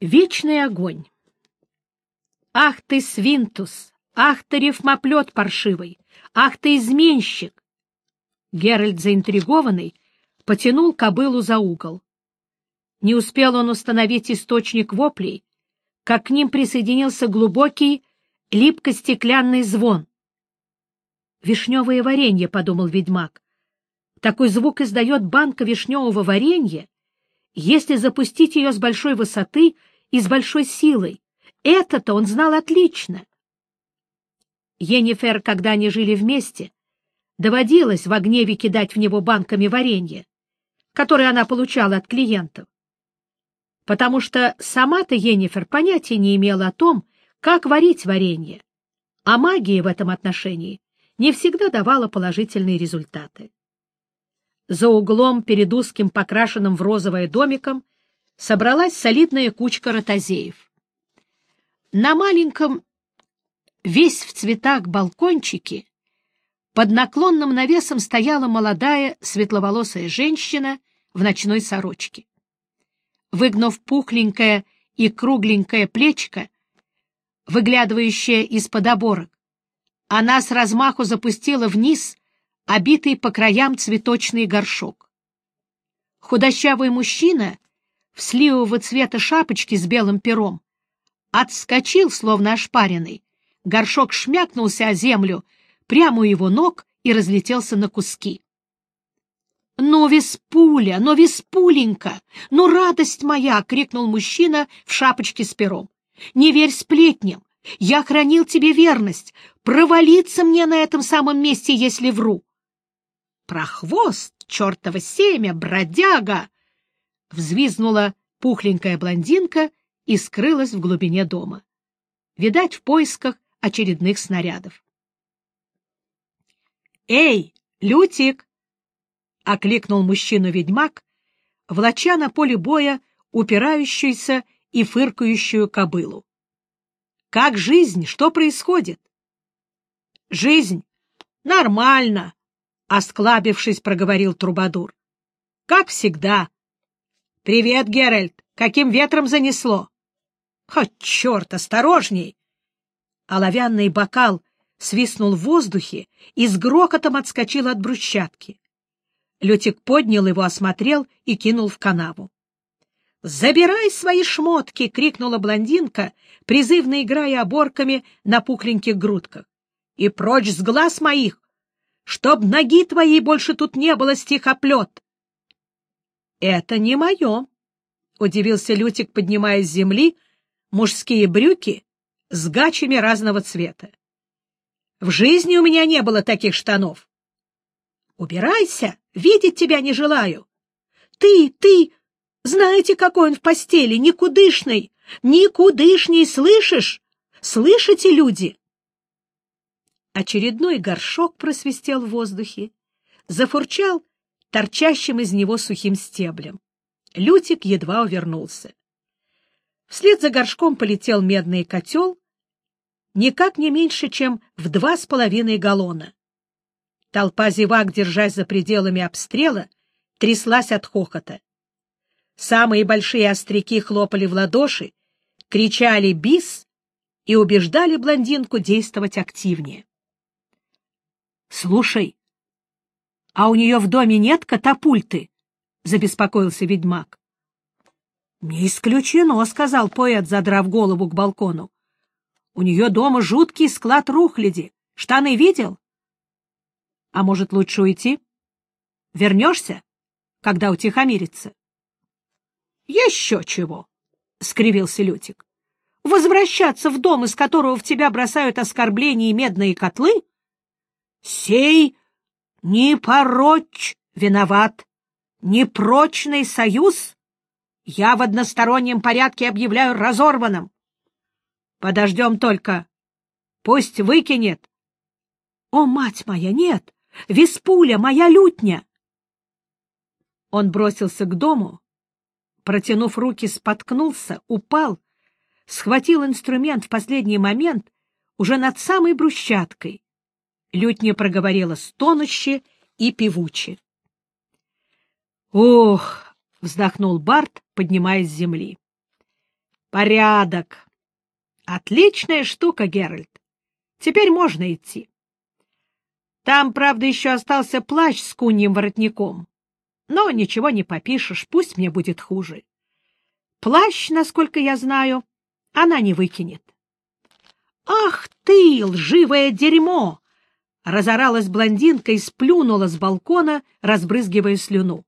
Вечный огонь. Ах ты, свинтус! Ах ты, рифмоплет паршивый! Ах ты, изменщик! Геральт, заинтригованный, потянул кобылу за угол. Не успел он установить источник воплей, как к ним присоединился глубокий, липко-стеклянный звон. «Вишневое варенье», — подумал ведьмак. «Такой звук издает банка вишневого варенья, если запустить ее с большой высоты и с большой силой. Это-то он знал отлично. Енифер, когда они жили вместе, доводилось в гневе кидать в него банками варенья, которые она получала от клиентов. Потому что сама-то Енифер понятия не имела о том, как варить варенье, а магия в этом отношении не всегда давала положительные результаты. За углом перед узким покрашенным в розовое домиком собралась солидная кучка ротозеев. На маленьком, весь в цветах балкончике, под наклонным навесом стояла молодая светловолосая женщина в ночной сорочке. Выгнув пухленькое и кругленькое плечко, выглядывающее из-под оборок, она с размаху запустила вниз обитый по краям цветочный горшок. Худощавый мужчина в сливового цвета шапочке с белым пером отскочил, словно ошпаренный. Горшок шмякнулся о землю прямо у его ног и разлетелся на куски. — Ну, Веспуля, ну, Веспуленька, ну, радость моя! — крикнул мужчина в шапочке с пером. — Не верь сплетням, я хранил тебе верность. Провалиться мне на этом самом месте, если вру. Прохвост, чертово семя, бродяга! Взвизнула пухленькая блондинка и скрылась в глубине дома. Видать, в поисках очередных снарядов. «Эй, Лютик!» — окликнул мужчину-ведьмак, влача на поле боя упирающуюся и фыркающую кобылу. «Как жизнь? Что происходит?» «Жизнь? Нормально!» — осклабившись, проговорил Трубадур. — Как всегда. — Привет, Геральт. Каким ветром занесло? — О, черт, осторожней! Оловянный бокал свистнул в воздухе и с грохотом отскочил от брусчатки. Лютик поднял его, осмотрел и кинул в канаву. «Забирай свои шмотки!» — крикнула блондинка, призывно играя оборками на пухленьких грудках. «И прочь с глаз моих! Чтоб ноги твоей больше тут не было, стихоплет. — Это не мое, — удивился Лютик, поднимая с земли мужские брюки с гачами разного цвета. — В жизни у меня не было таких штанов. — Убирайся, видеть тебя не желаю. Ты, ты, знаете, какой он в постели, никудышный, никудышний, слышишь? Слышите, люди? Очередной горшок просвистел в воздухе, зафурчал торчащим из него сухим стеблем. Лютик едва увернулся. Вслед за горшком полетел медный котел, никак не меньше, чем в два с половиной галлона. Толпа зевак, держась за пределами обстрела, тряслась от хохота. Самые большие остряки хлопали в ладоши, кричали «бис» и убеждали блондинку действовать активнее. — Слушай, а у нее в доме нет катапульты? — забеспокоился ведьмак. — Не исключено, — сказал поэт, задрав голову к балкону. — У нее дома жуткий склад рухляди. Штаны видел? — А может, лучше уйти? Вернешься, когда утихомирится? — Еще чего, — скривился Лютик. — Возвращаться в дом, из которого в тебя бросают оскорбления и медные котлы? — Сей непорочь виноват, непрочный союз я в одностороннем порядке объявляю разорванным. Подождем только. Пусть выкинет. О, мать моя, нет! Виспуля, моя лютня! Он бросился к дому, протянув руки, споткнулся, упал, схватил инструмент в последний момент уже над самой брусчаткой Лютня проговорила стонуще и певуче. «Ох!» — вздохнул Барт, поднимаясь с земли. Порядок. Отличная штука, Геральт. Теперь можно идти. Там, правда, еще остался плащ с куньим воротником. Но ничего не попишешь, пусть мне будет хуже. Плащ, насколько я знаю, она не выкинет. «Ах ты, лживое дерьмо!» Разоралась блондинка и сплюнула с балкона, разбрызгивая слюну.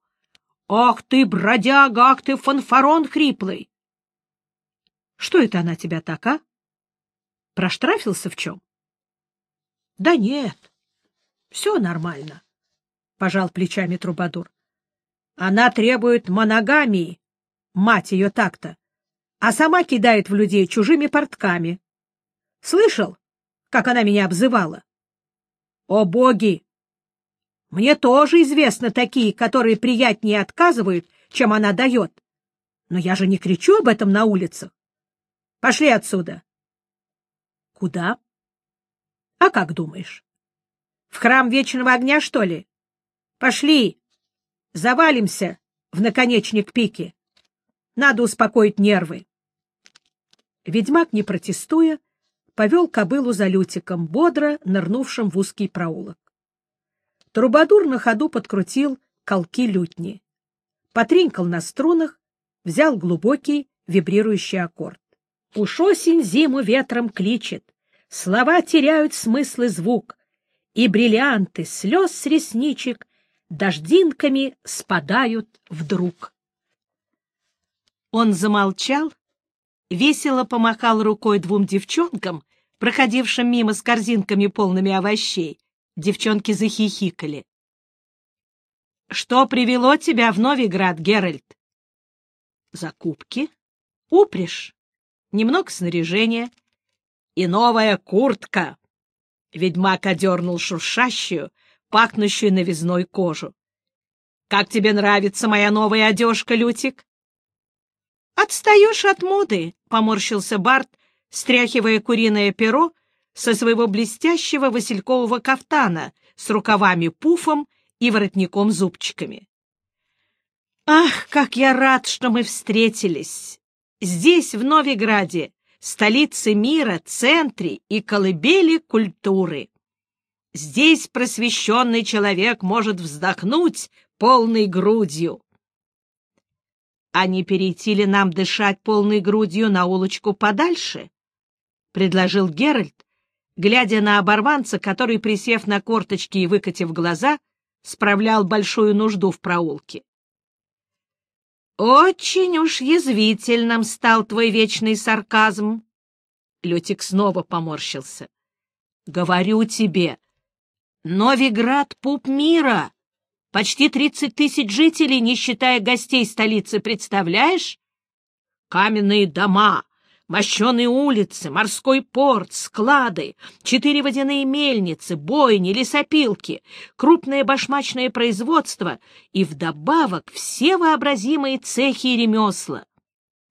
«Ах ты, бродяга, ах ты, фанфарон хриплый!» «Что это она тебя так, а? Проштрафился в чем?» «Да нет, все нормально», — пожал плечами Трубадур. «Она требует моногамии, мать ее так-то, а сама кидает в людей чужими портками. Слышал, как она меня обзывала? О, боги! Мне тоже известны такие, которые приятнее отказывают, чем она дает. Но я же не кричу об этом на улицах. Пошли отсюда. Куда? А как думаешь? В храм Вечного Огня, что ли? Пошли. Завалимся в наконечник пики. Надо успокоить нервы. Ведьмак, не протестуя, повел кобылу за Лютиком, бодро нырнувшим в узкий проулок. Трубадур на ходу подкрутил колки лютни. Потринкал на струнах, взял глубокий вибрирующий аккорд. Уж осень зиму ветром кличет, слова теряют смысл и звук, и бриллианты слез с ресничек дождинками спадают вдруг. Он замолчал, весело помахал рукой двум девчонкам, проходившим мимо с корзинками полными овощей. Девчонки захихикали. — Что привело тебя в Новиград, Геральт? — Закупки, упряжь, немного снаряжения и новая куртка. Ведьмак одернул шуршащую, пахнущую новизной кожу. — Как тебе нравится моя новая одежка, Лютик? — Отстаешь от моды, — поморщился Барт, стряхивая куриное перо со своего блестящего василькового кафтана с рукавами-пуфом и воротником-зубчиками. «Ах, как я рад, что мы встретились! Здесь, в Новиграде, столице мира, центре и колыбели культуры. Здесь просвещенный человек может вздохнуть полной грудью. А не перейти ли нам дышать полной грудью на улочку подальше? — предложил Геральт, глядя на оборванца, который, присев на корточки и выкатив глаза, справлял большую нужду в проулке. «Очень уж язвительным стал твой вечный сарказм!» Лютик снова поморщился. «Говорю тебе, Новиград — пуп мира, почти тридцать тысяч жителей, не считая гостей столицы, представляешь? Каменные дома, Мощеные улицы, морской порт, склады, четыре водяные мельницы, бойни, лесопилки, крупное башмачное производство и вдобавок все вообразимые цехи и ремесла.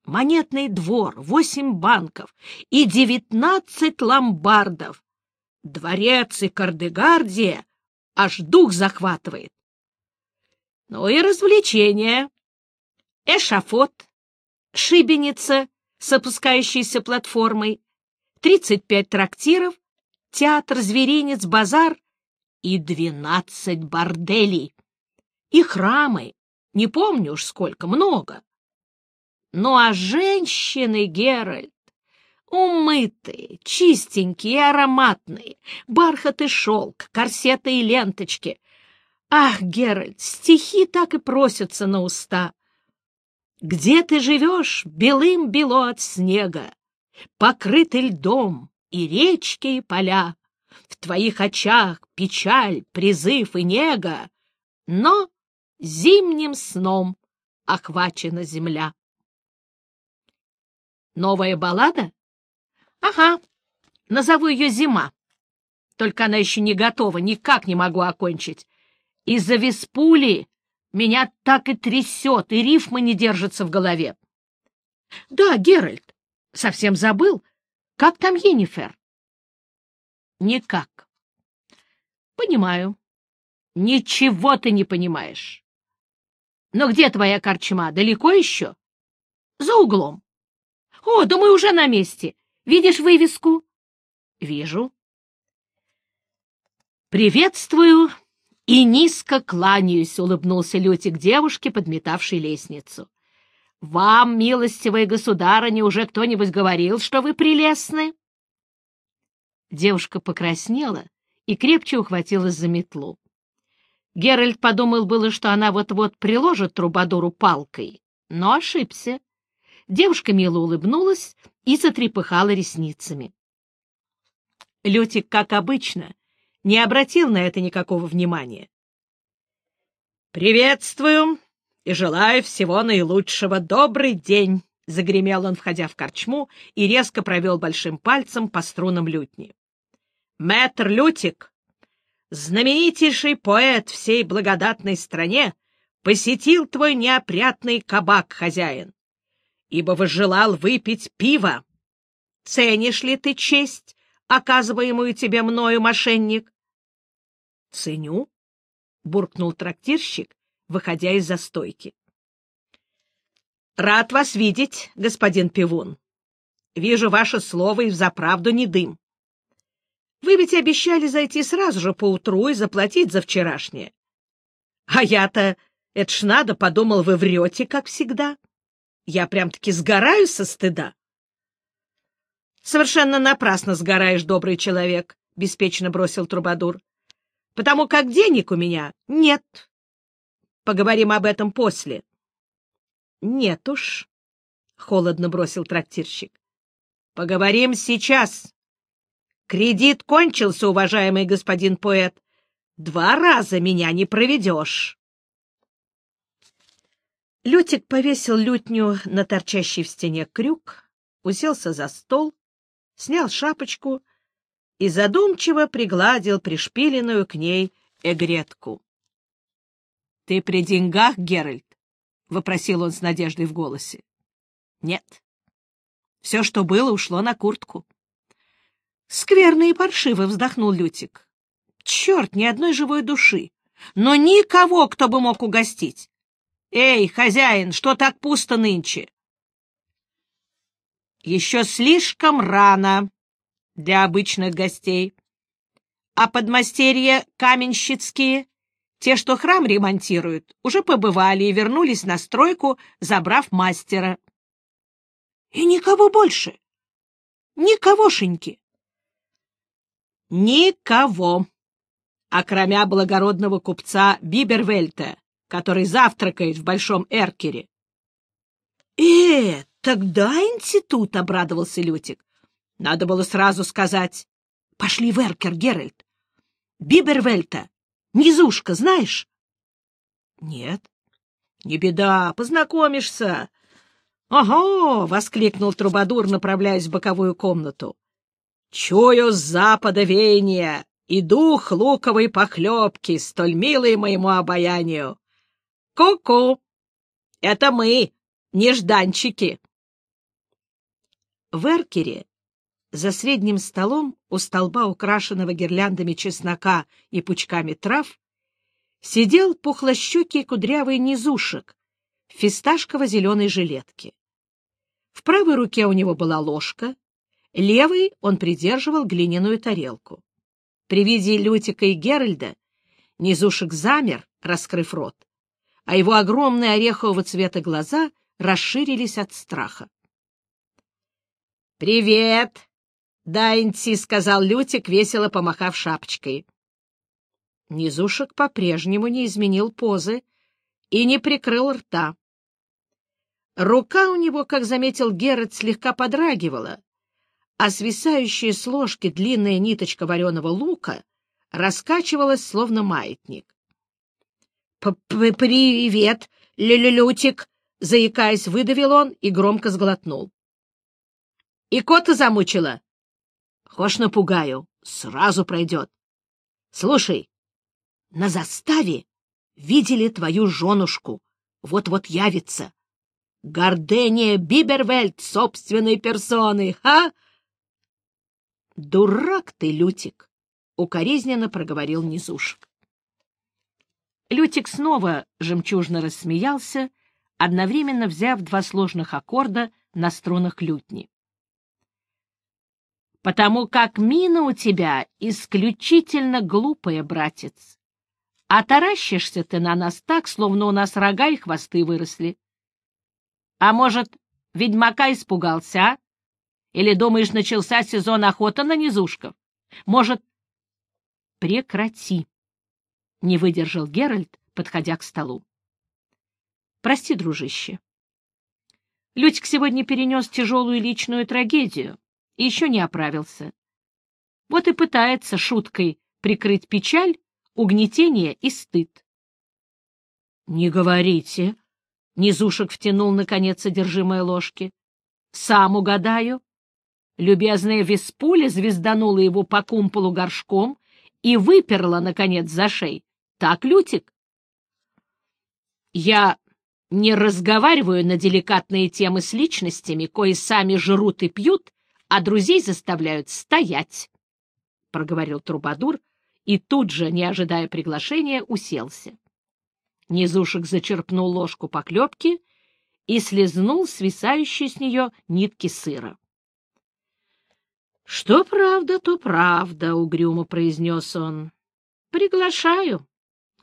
Монетный двор, восемь банков и девятнадцать ломбардов. Дворец и кардегардия аж дух захватывает. Ну и развлечения. Эшафот, шибеница — с опускающейся платформой, 35 трактиров, театр, зверинец, базар и 12 борделей. И храмы, не помню уж сколько, много. Ну а женщины, Геральт, умытые, чистенькие ароматные, бархат и шелк, корсеты и ленточки. Ах, Геральт, стихи так и просятся на уста. Где ты живешь, белым-бело от снега, Покрыты льдом и речки, и поля, В твоих очах печаль, призыв и нега, Но зимним сном охвачена земля. Новая баллада? Ага, назову ее «Зима». Только она еще не готова, никак не могу окончить. Из-за Веспули меня так и трясет, и рифмы не держатся в голове. — Да, Геральт, совсем забыл. Как там Енифер? — Никак. — Понимаю. Ничего ты не понимаешь. — Но где твоя корчма? Далеко еще? — За углом. — О, да мы уже на месте. Видишь вывеску? Вижу. Приветствую и низко кланяюсь, улыбнулся Лютик девушке, подметавшей лестницу. Вам, милостивая государыня, уже кто-нибудь говорил, что вы прелестны? Девушка покраснела и крепче ухватилась за метлу. Геральт подумал было, что она вот-вот приложит трубадуру палкой, но ошибся. Девушка мило улыбнулась и затрепыхала ресницами. Лютик, как обычно, не обратил на это никакого внимания. «Приветствую и желаю всего наилучшего. Добрый день!» — загремел он, входя в корчму, и резко провел большим пальцем по струнам лютни. «Мэтр Лютик, знаменитейший поэт всей благодатной стране, посетил твой неопрятный кабак, хозяин ибо возжелал выпить пиво. Ценишь ли ты честь, оказываемую тебе мною, мошенник? — Ценю, — буркнул трактирщик, выходя из застойки. — Рад вас видеть, господин Пивун. Вижу ваше слово и взаправду не дым. Вы ведь обещали зайти сразу же поутру и заплатить за вчерашнее. А я-то, это ж надо, подумал, вы врете, как всегда. Я прям-таки сгораю со стыда. — Совершенно напрасно сгораешь, добрый человек, — беспечно бросил Трубадур, — потому как денег у меня нет. Поговорим об этом после. — Нет уж, — холодно бросил трактирщик. — Поговорим сейчас. Кредит кончился, уважаемый господин поэт. Два раза меня не проведешь. Лютик повесил лютню на торчащий в стене крюк, уселся за стол, снял шапочку и задумчиво пригладил пришпиленную к ней эгретку. — Ты при деньгах, Геральт? — вопросил он с надеждой в голосе. — Нет. Все, что было, ушло на куртку. — Скверно и паршиво вздохнул Лютик. — Черт, ни одной живой души, но никого, кто бы мог угостить. «Эй, хозяин, что так пусто нынче?» «Еще слишком рано для обычных гостей. А подмастерья каменщицкие, те, что храм ремонтируют, уже побывали и вернулись на стройку, забрав мастера». «И никого больше? Никогошеньки?» «Никого, окромя благородного купца Бибервельта» который завтракает в Большом Эркере. — Э, тогда институт, — обрадовался Лютик. — Надо было сразу сказать. — Пошли в Эркер, Геральт. Бибервельта, низушка, знаешь? — Нет. — Не беда, познакомишься. — Ого! — воскликнул Трубадур, направляясь в боковую комнату. — Чую с запада веяния и дух луковой похлебки, столь милый моему обаянию. Ку-ку! Это мы, нежданчики. В Эркере, за средним столом у столба, украшенного гирляндами чеснока и пучками трав, сидел пухлощекий кудрявый низушек в фисташково-зеленой жилетке. В правой руке у него была ложка, левой он придерживал глиняную тарелку. При виде Лютика и Геральда низушек замер, раскрыв рот а его огромные орехового цвета глаза расширились от страха. «Привет, Дайнти!» — сказал Лютик, весело помахав шапочкой. Низушек по-прежнему не изменил позы и не прикрыл рта. Рука у него, как заметил Геррет, слегка подрагивала, а свисающая с ложки длинная ниточка вареного лука раскачивалась, словно маятник. «Привет, Лютик!» — заикаясь, выдавил он и громко сглотнул. «И кота замучила?» «Хошь напугаю, сразу пройдет. Слушай, на заставе видели твою женушку, вот-вот явится. Гордения Бибервельд собственной персоны, ха?» «Дурак ты, Лютик!» — укоризненно проговорил Низушек. Лютик снова жемчужно рассмеялся, одновременно взяв два сложных аккорда на струнах лютни. «Потому как мина у тебя исключительно глупая, братец. А таращишься ты на нас так, словно у нас рога и хвосты выросли. А может, ведьмака испугался, а? Или, думаешь, начался сезон охоты на низушков? Может, прекрати, — не выдержал Геральт, подходя к столу. Прости, дружище. Людьк сегодня перенес тяжелую личную трагедию и еще не оправился. Вот и пытается шуткой прикрыть печаль, угнетение и стыд. — Не говорите, — Низушек втянул, наконец, содержимое ложки. — Сам угадаю. Любезная Веспуля звезданула его по кумполу горшком и выперла, наконец, за шей. Так, Лютик? Я не разговариваю на деликатные темы с личностями, кои сами жрут и пьют, а друзей заставляют стоять, — проговорил Трубадур и тут же, не ожидая приглашения, уселся. Низушек зачерпнул ложку поклепки и слезнул свисающие с нее нитки сыра. — Что правда, то правда, — угрюмо произнес он. — Приглашаю.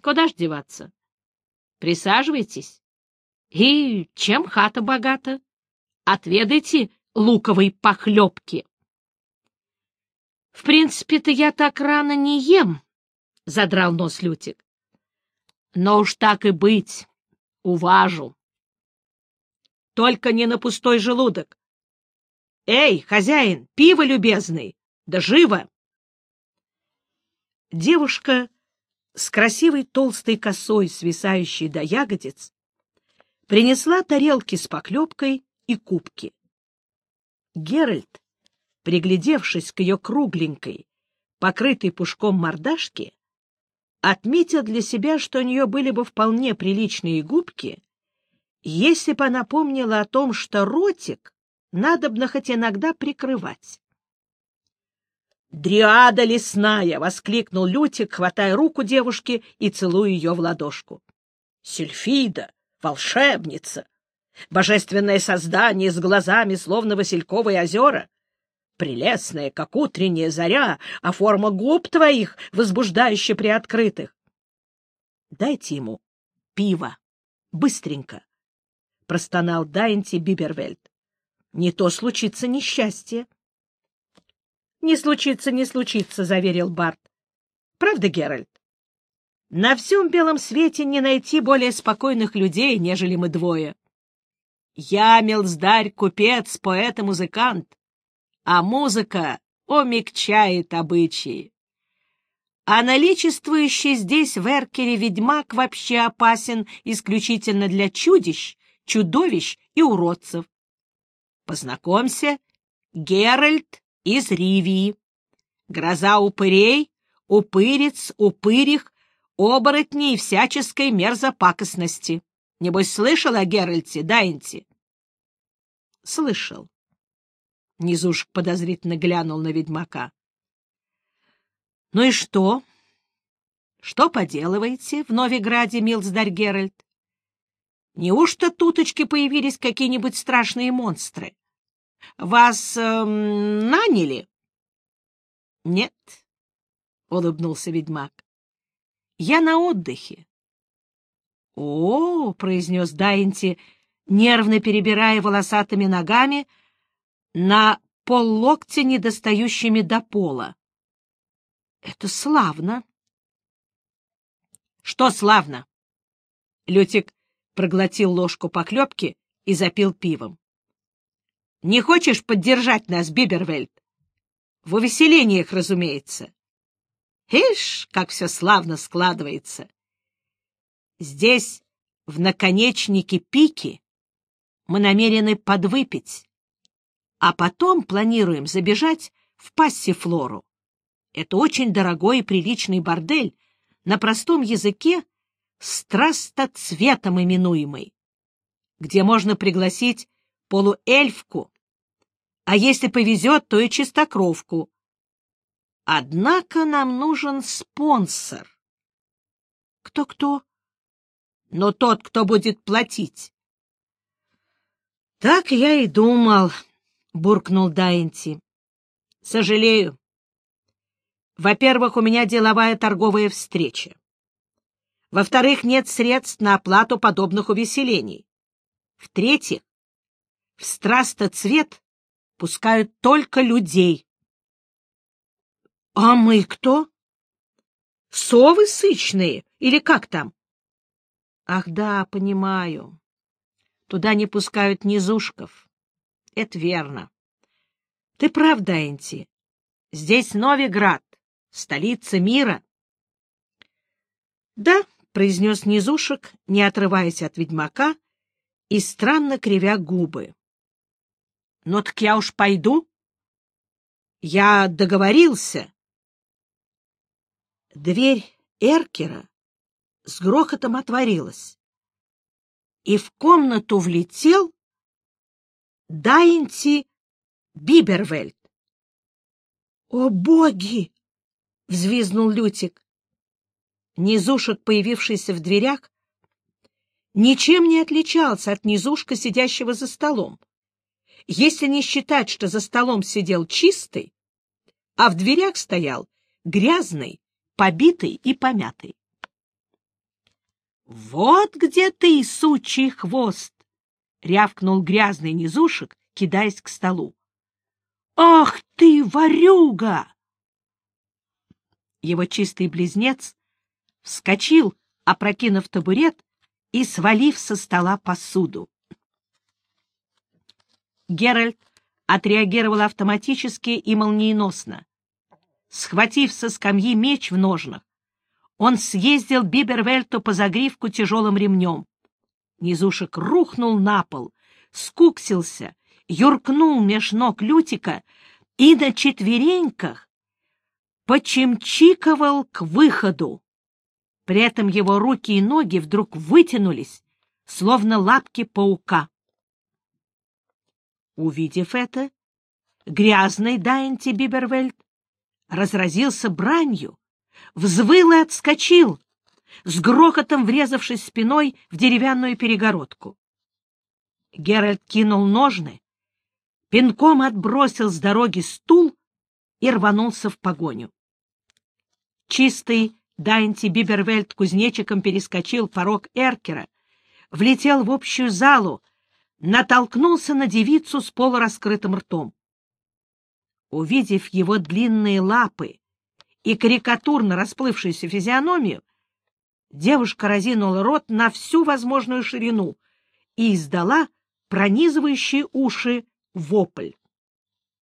Куда ж деваться? Присаживайтесь. И чем хата богата? Отведайте луковой похлебки. — В принципе-то я так рано не ем, — задрал нос Лютик. — Но уж так и быть, уважу. Только не на пустой желудок. Эй, хозяин, пиво любезный, да живо! Девушка с красивой толстой косой, свисающей до ягодиц, принесла тарелки с поклепкой и кубки. Геральт, приглядевшись к ее кругленькой, покрытой пушком мордашке, отметил для себя, что у нее были бы вполне приличные губки, если бы она помнила о том, что ротик надобно хоть иногда прикрывать. «Дриада лесная!» — воскликнул Лютик, хватая руку девушки и целуя ее в ладошку. «Сельфида! Волшебница! Божественное создание с глазами, словно васильковые озера! Прелестная, как утренняя заря, а форма губ твоих, возбуждающе приоткрытых! Дайте ему пиво, быстренько!» — простонал Дайнти Бибервельд. «Не то случится несчастье!» Не случится, не случится, — заверил Барт. Правда, Геральт? На всем белом свете не найти более спокойных людей, нежели мы двое. Я мелздарь, купец, поэт и музыкант, а музыка омягчает обычаи. А наличествующий здесь в Эркере ведьмак вообще опасен исключительно для чудищ, чудовищ и уродцев. Познакомься, Геральт из Ривии. Гроза упырей, упырец, упырих, оборотней всяческой мерзопакостности. Небось, слышал о Геральте, Дайнти? — Слышал. Низуш подозрительно глянул на ведьмака. — Ну и что? Что поделываете в Новиграде, милздарь Геральт? Неужто туточки появились какие-нибудь страшные монстры? Вас э, наняли? — Нет, — улыбнулся ведьмак. — Я на отдыхе. — О, — произнес Дайнти, нервно перебирая волосатыми ногами на поллоктя, недостающими до пола. — Это славно. — Что славно? Лютик проглотил ложку поклепки и запил пивом. Не хочешь поддержать нас, Бибервельд? В увеселениях, разумеется. Ишь, как все славно складывается. Здесь, в наконечнике пики, мы намерены подвыпить, а потом планируем забежать в Пассифлору. Это очень дорогой и приличный бордель, на простом языке страстоцветом именуемый, где можно пригласить полуэльфку а если повезет, то и чистокровку. Однако нам нужен спонсор. Кто-кто? Но тот, кто будет платить. Так я и думал, буркнул Дайнти. Сожалею. Во-первых, у меня деловая торговая встреча. Во-вторых, нет средств на оплату подобных увеселений. В-третьих, в страстоцвет пускают только людей. — А мы кто? — Совы сычные, или как там? — Ах да, понимаю. Туда не пускают низушков. Это верно. Ты прав, Дэнти. Здесь Новиград, столица мира. — Да, — произнес низушек, не отрываясь от ведьмака и странно кривя губы. — Ну так я уж пойду. Я договорился. Дверь Эркера с грохотом отворилась, и в комнату влетел Дайнти Бибервельд. — О, боги! — взвизнул Лютик. Низушек, появившийся в дверях, ничем не отличался от низушка, сидящего за столом. Если не считать, что за столом сидел чистый, а в дверях стоял грязный, побитый и помятый. — Вот где ты, сучий хвост! — рявкнул грязный низушек, кидаясь к столу. — Ах ты, ворюга! Его чистый близнец вскочил, опрокинув табурет и свалив со стола посуду. Геральт отреагировал автоматически и молниеносно. Схватив со скамьи меч в ножнах, он съездил Бибервельту по загривку тяжелым ремнем. Низушек рухнул на пол, скуксился, юркнул меж ног Лютика и на четвереньках почемчиковал к выходу. При этом его руки и ноги вдруг вытянулись, словно лапки паука. Увидев это, грязный Дайнти Бибервельд разразился бранью, взвыл и отскочил, с грохотом врезавшись спиной в деревянную перегородку. Геральт кинул ножны, пинком отбросил с дороги стул и рванулся в погоню. Чистый Дайнти Бибервельд кузнечиком перескочил порог Эркера, влетел в общую залу, натолкнулся на девицу с полураскрытым ртом. Увидев его длинные лапы и карикатурно расплывшуюся физиономию, девушка разинула рот на всю возможную ширину и издала пронизывающие уши вопль.